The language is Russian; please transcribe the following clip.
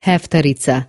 heftarica